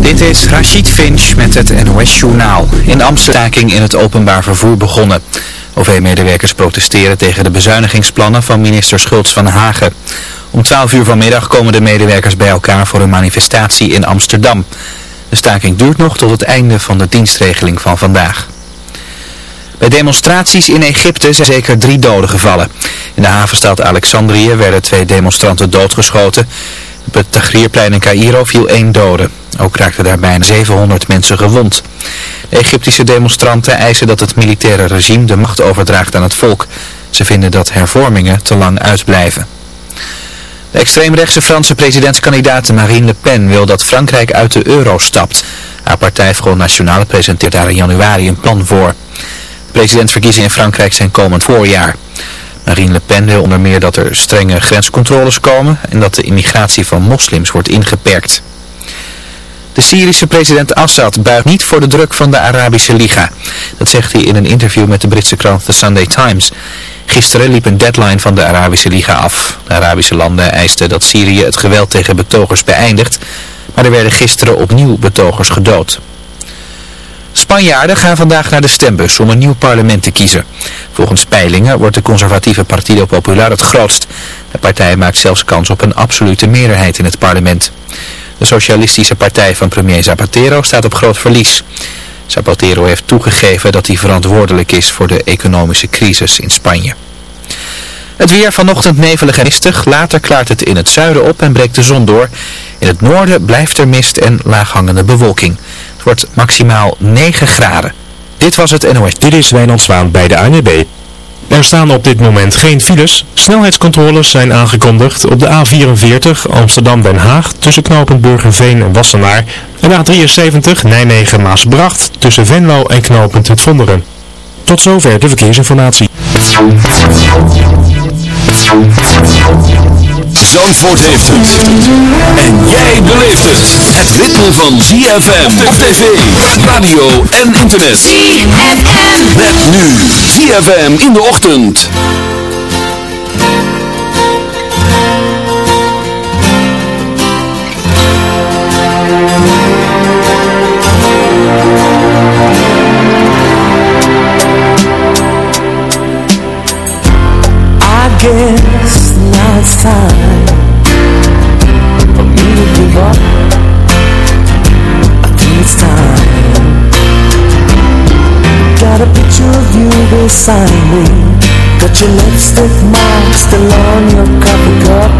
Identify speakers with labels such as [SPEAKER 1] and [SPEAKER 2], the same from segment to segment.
[SPEAKER 1] Dit is Rachid Finch met het NOS Journaal. In Amsterdam in het openbaar vervoer begonnen. OV-medewerkers protesteren tegen de bezuinigingsplannen van minister Schultz van Hagen. Om 12 uur vanmiddag komen de medewerkers bij elkaar voor een manifestatie in Amsterdam. De staking duurt nog tot het einde van de dienstregeling van vandaag. Bij demonstraties in Egypte zijn zeker drie doden gevallen. In de havenstad Alexandrië werden twee demonstranten doodgeschoten. Op het Tahrirplein in Cairo viel één dode. Ook raakten daar bijna 700 mensen gewond. De Egyptische demonstranten eisen dat het militaire regime de macht overdraagt aan het volk. Ze vinden dat hervormingen te lang uitblijven. De extreemrechtse Franse presidentskandidaat Marine Le Pen wil dat Frankrijk uit de euro stapt. Haar partij Front National presenteert daar in januari een plan voor. De presidentsverkiezingen in Frankrijk zijn komend voorjaar. Marine Le Pen wil onder meer dat er strenge grenscontroles komen en dat de immigratie van moslims wordt ingeperkt. De Syrische president Assad buigt niet voor de druk van de Arabische Liga. Dat zegt hij in een interview met de Britse krant The Sunday Times. Gisteren liep een deadline van de Arabische Liga af. De Arabische landen eisten dat Syrië het geweld tegen betogers beëindigt, maar er werden gisteren opnieuw betogers gedood. Spanjaarden gaan vandaag naar de stembus om een nieuw parlement te kiezen. Volgens peilingen wordt de conservatieve Partido Popular het grootst. De partij maakt zelfs kans op een absolute meerderheid in het parlement. De socialistische partij van premier Zapatero staat op groot verlies. Zapatero heeft toegegeven dat hij verantwoordelijk is voor de economische crisis in Spanje. Het weer vanochtend nevelig en mistig. Later klaart het in het zuiden op en breekt de zon door. In het noorden blijft er mist en laaghangende bewolking. Het wordt maximaal 9 graden. Dit was het NOS.
[SPEAKER 2] Dit is Wijnand Zwaan bij de ANWB. Er staan op dit moment geen files. Snelheidscontroles zijn aangekondigd op de A44 Amsterdam-Den Haag tussen knooppunt Burgerveen en Wassenaar. En A73 Nijmegen-Maasbracht tussen Venlo en knooppunt Het Vonderen. Tot zover de verkeersinformatie.
[SPEAKER 3] Zandvoort heeft het. En jij beleeft het. Het ritme van ZFM op tv, radio en internet.
[SPEAKER 4] ZFM.
[SPEAKER 3] Met nu ZFM in de ochtend.
[SPEAKER 5] Beside me. Got your lipstick mark still on your coffee cup.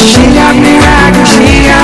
[SPEAKER 6] She got me rocking, she got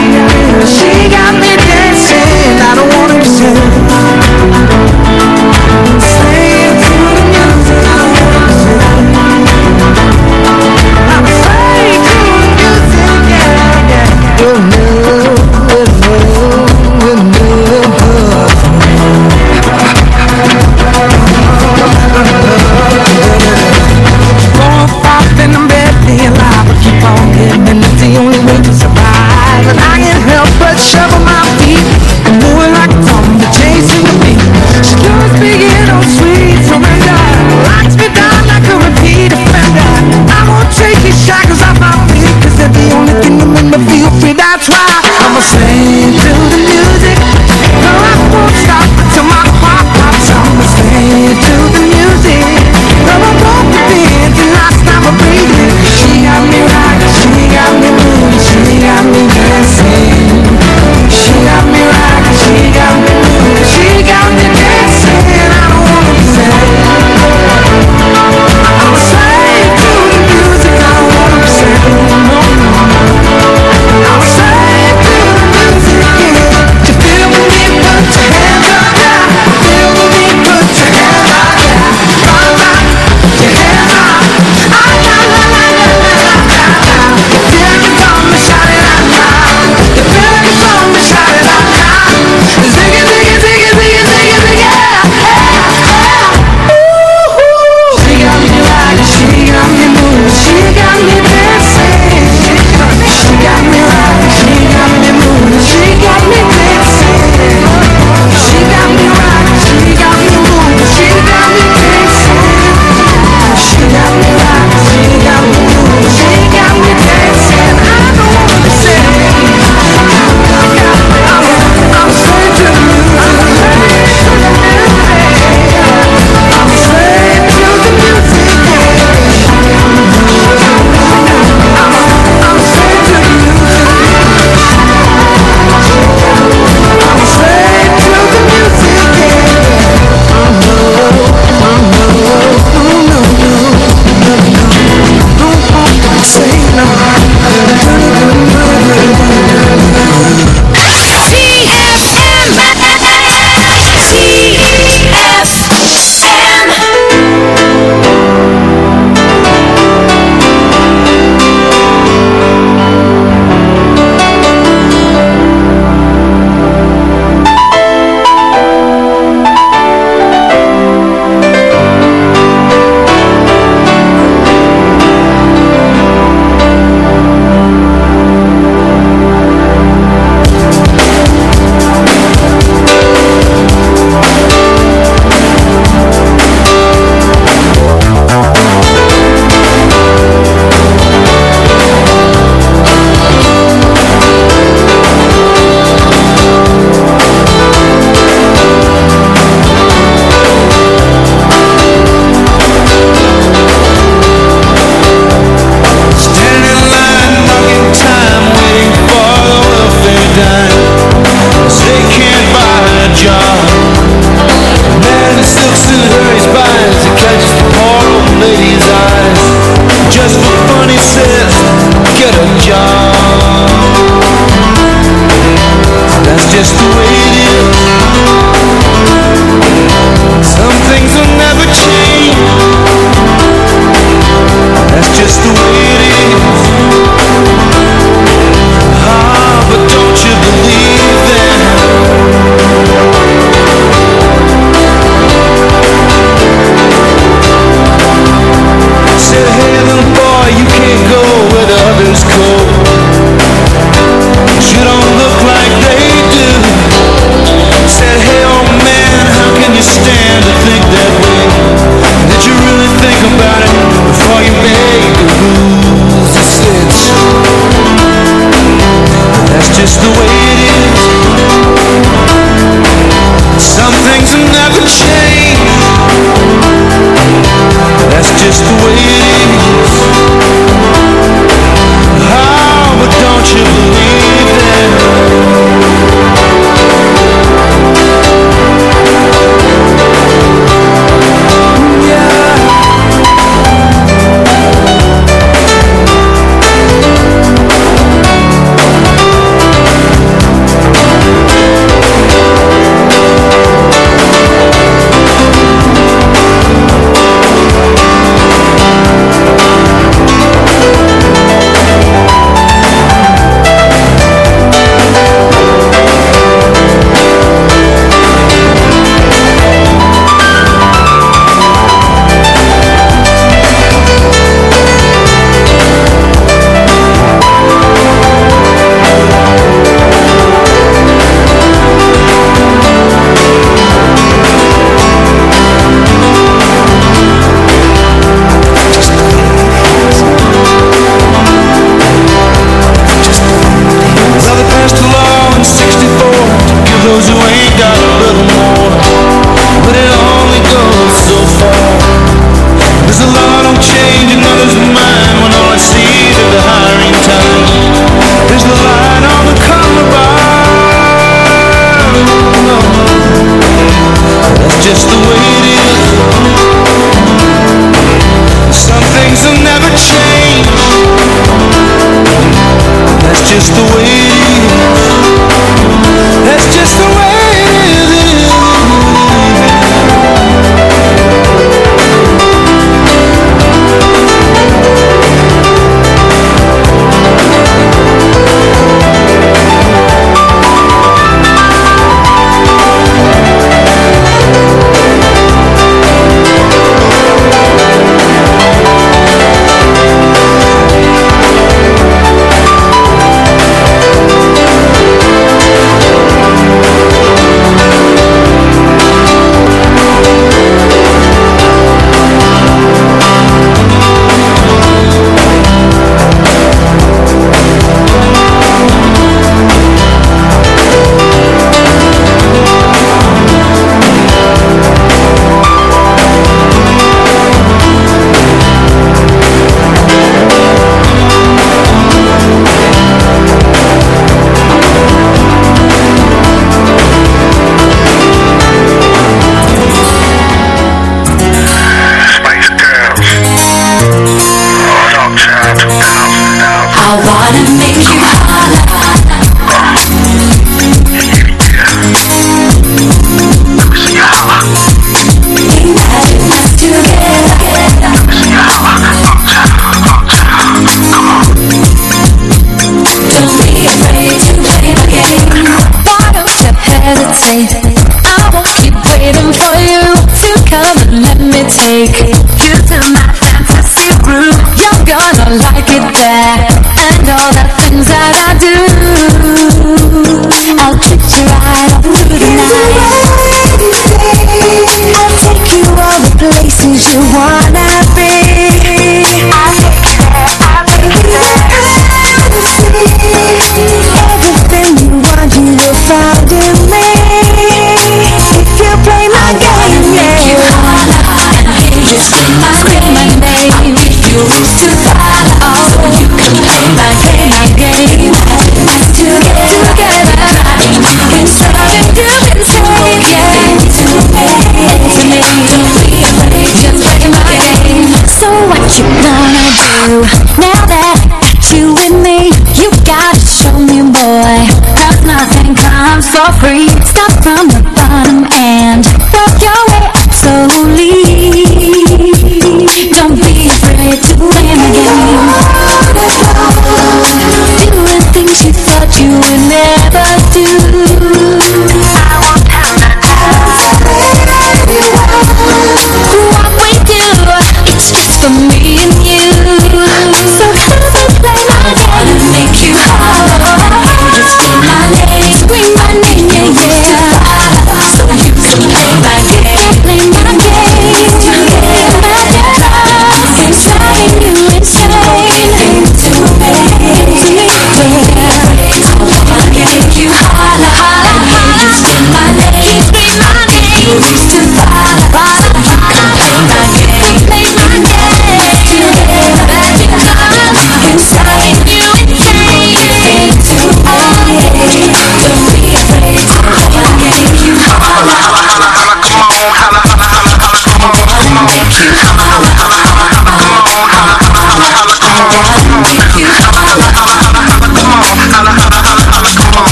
[SPEAKER 7] Wow.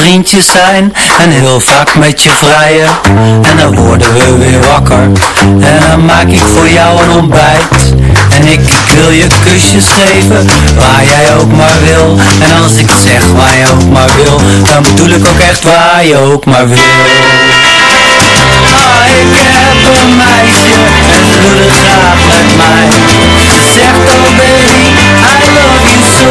[SPEAKER 7] vriendjes zijn en heel vaak met je vrijen. En dan worden we weer wakker en dan maak ik voor jou een ontbijt. En ik wil je kusjes geven, waar jij ook maar wil. En als ik zeg waar je ook maar wil, dan bedoel ik ook echt waar je ook maar wil. Oh, ik heb een meisje en ze het graag met mij. Ze zegt oh baby, I love you so.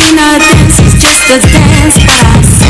[SPEAKER 8] ain't nothing, it's just a dance class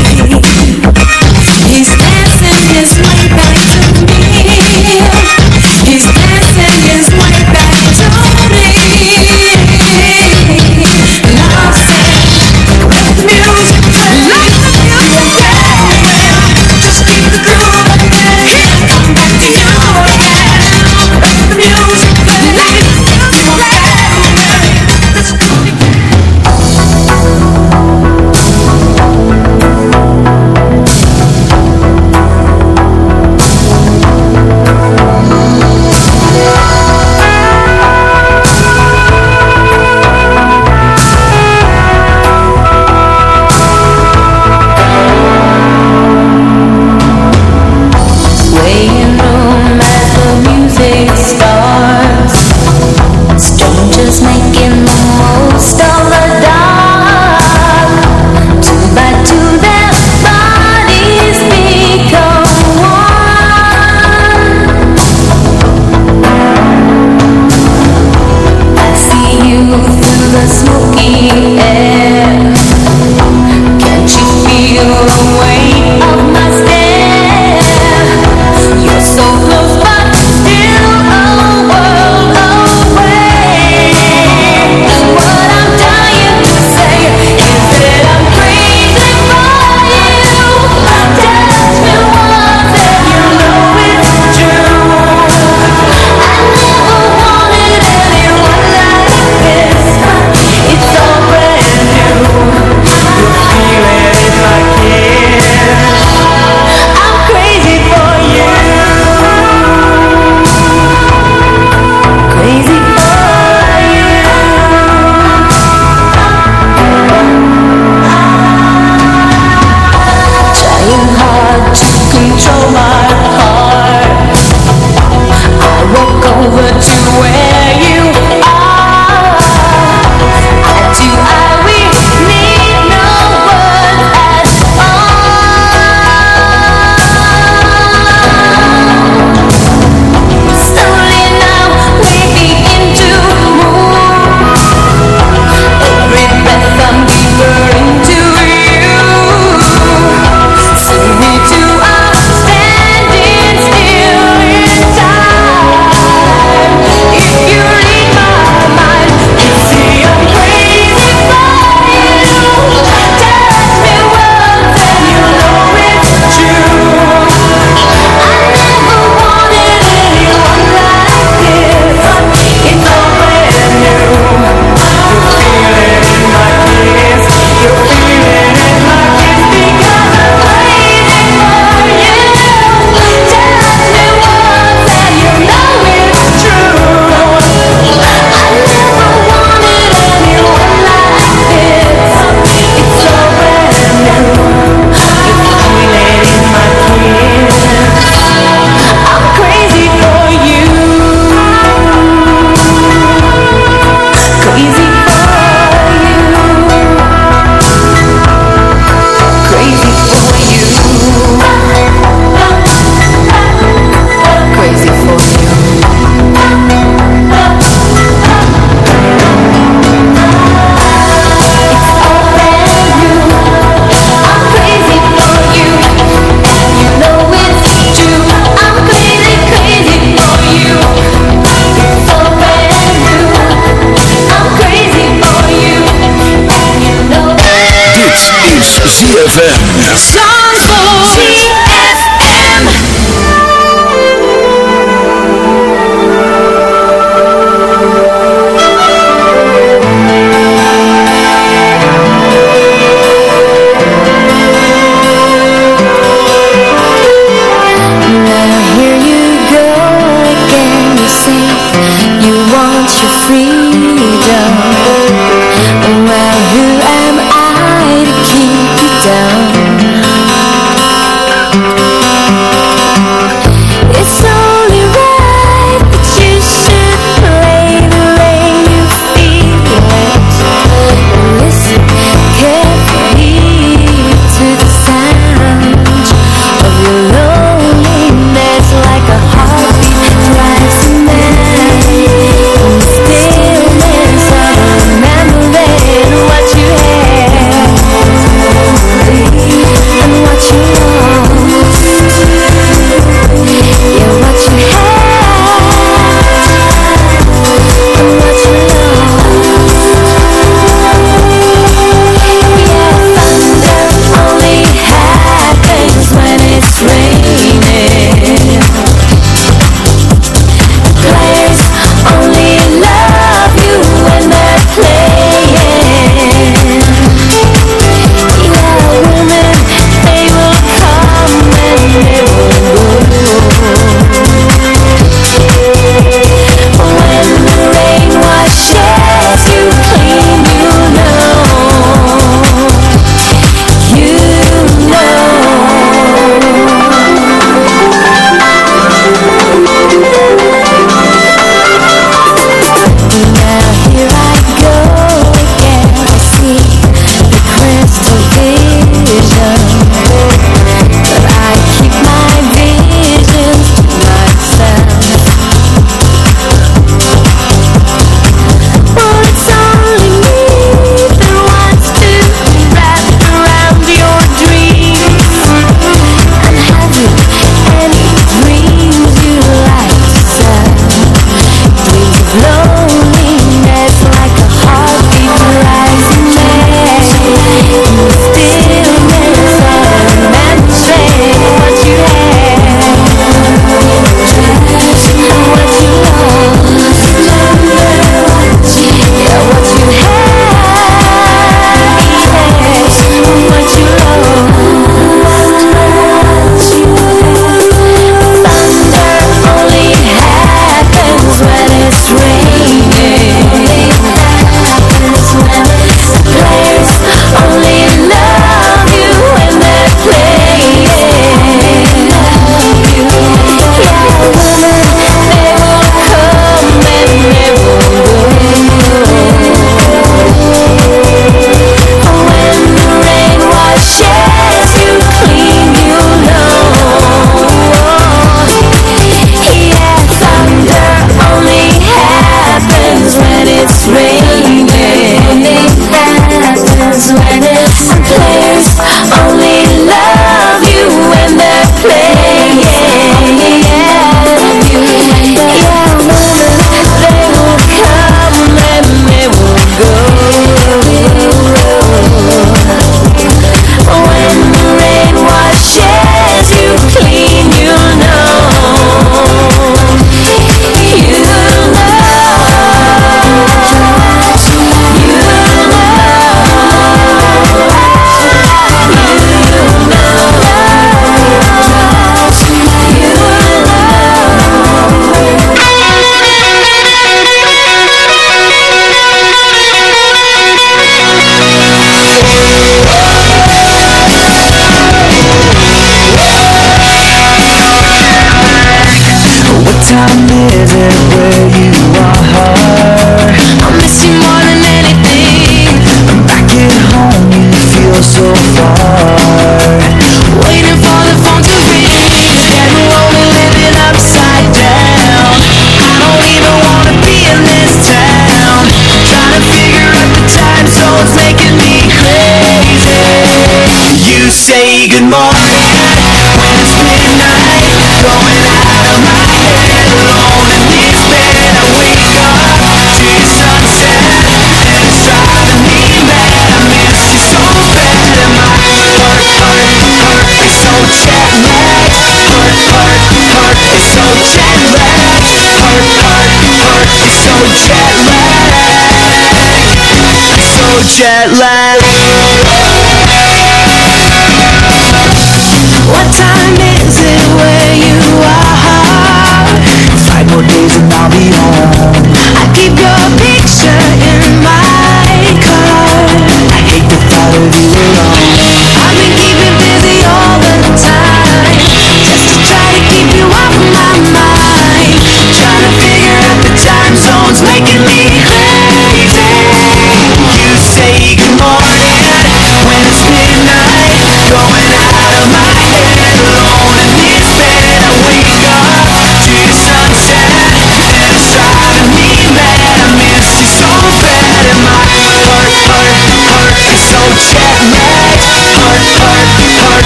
[SPEAKER 8] jet
[SPEAKER 5] lag.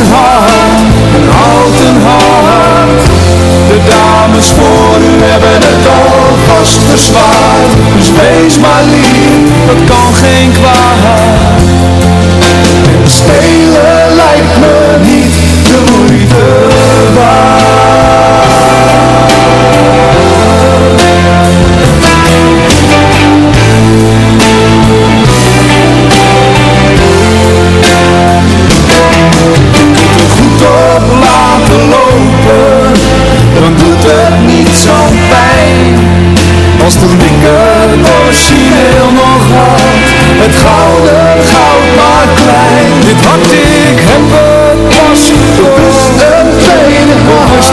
[SPEAKER 5] een hart, een houten hart. De dames voor u hebben het alvast verzwaard. Dus wees maar lief, dat kan geen kwaad. En spelen lijkt me niet de moeite waard. Dan doet het niet zo pijn. Als toen ik het origineel nog had Het gouden goud maar klein. Dit had ik, heb het pas Bewust een
[SPEAKER 4] tweede hand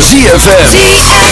[SPEAKER 4] van ZFM.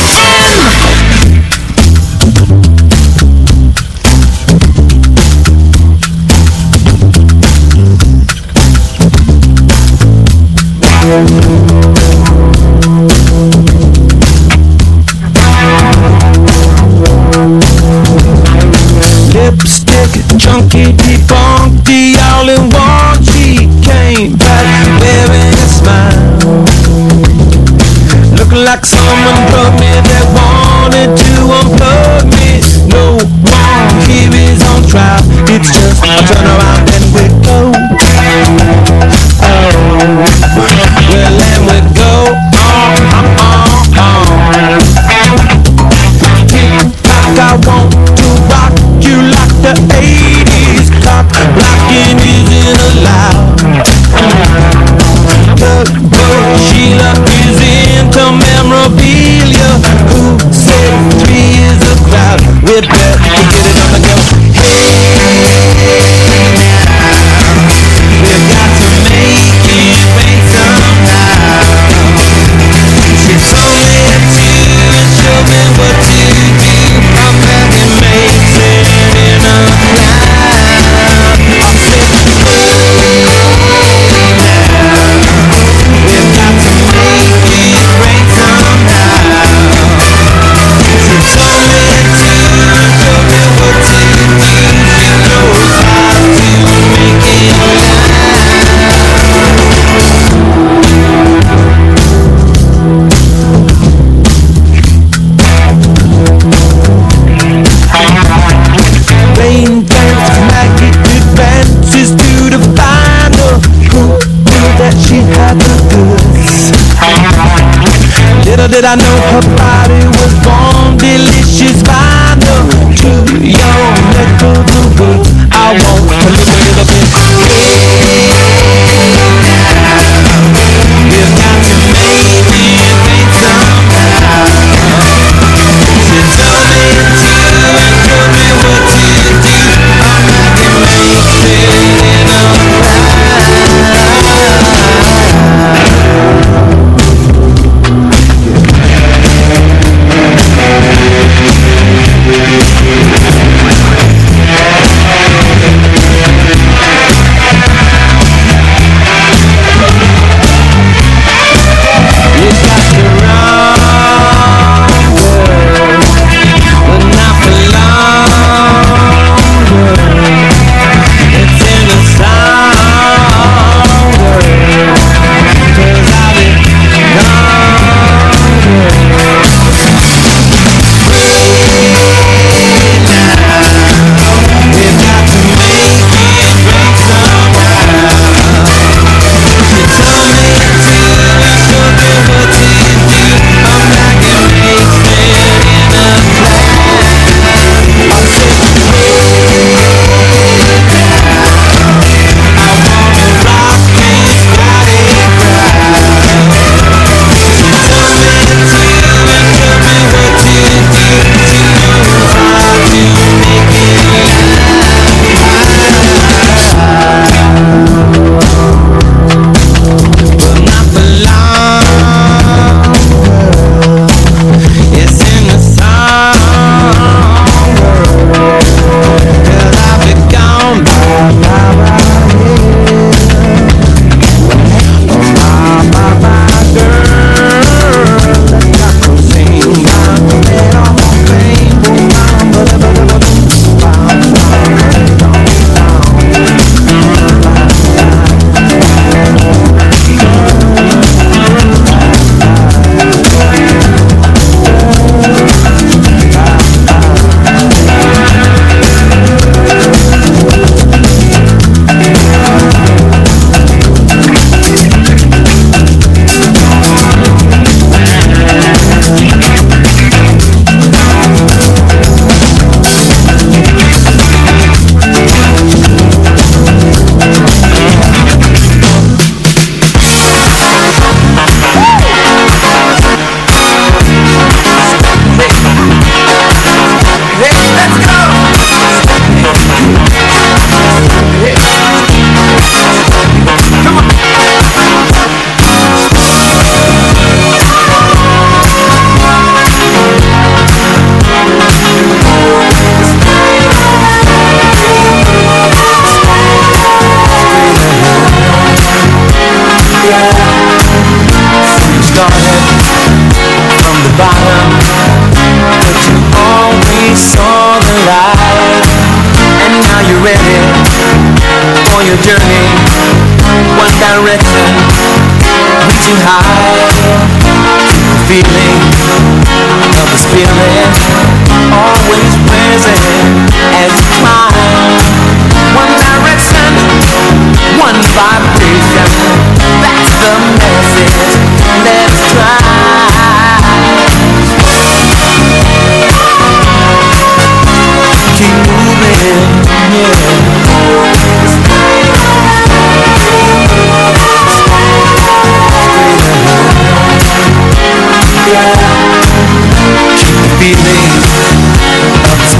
[SPEAKER 5] I
[SPEAKER 9] know. her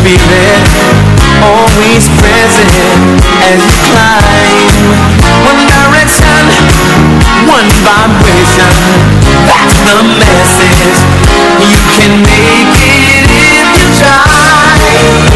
[SPEAKER 9] Spirit, always present as you climb. One direction, one vibration. That's the message. You can make it if you try.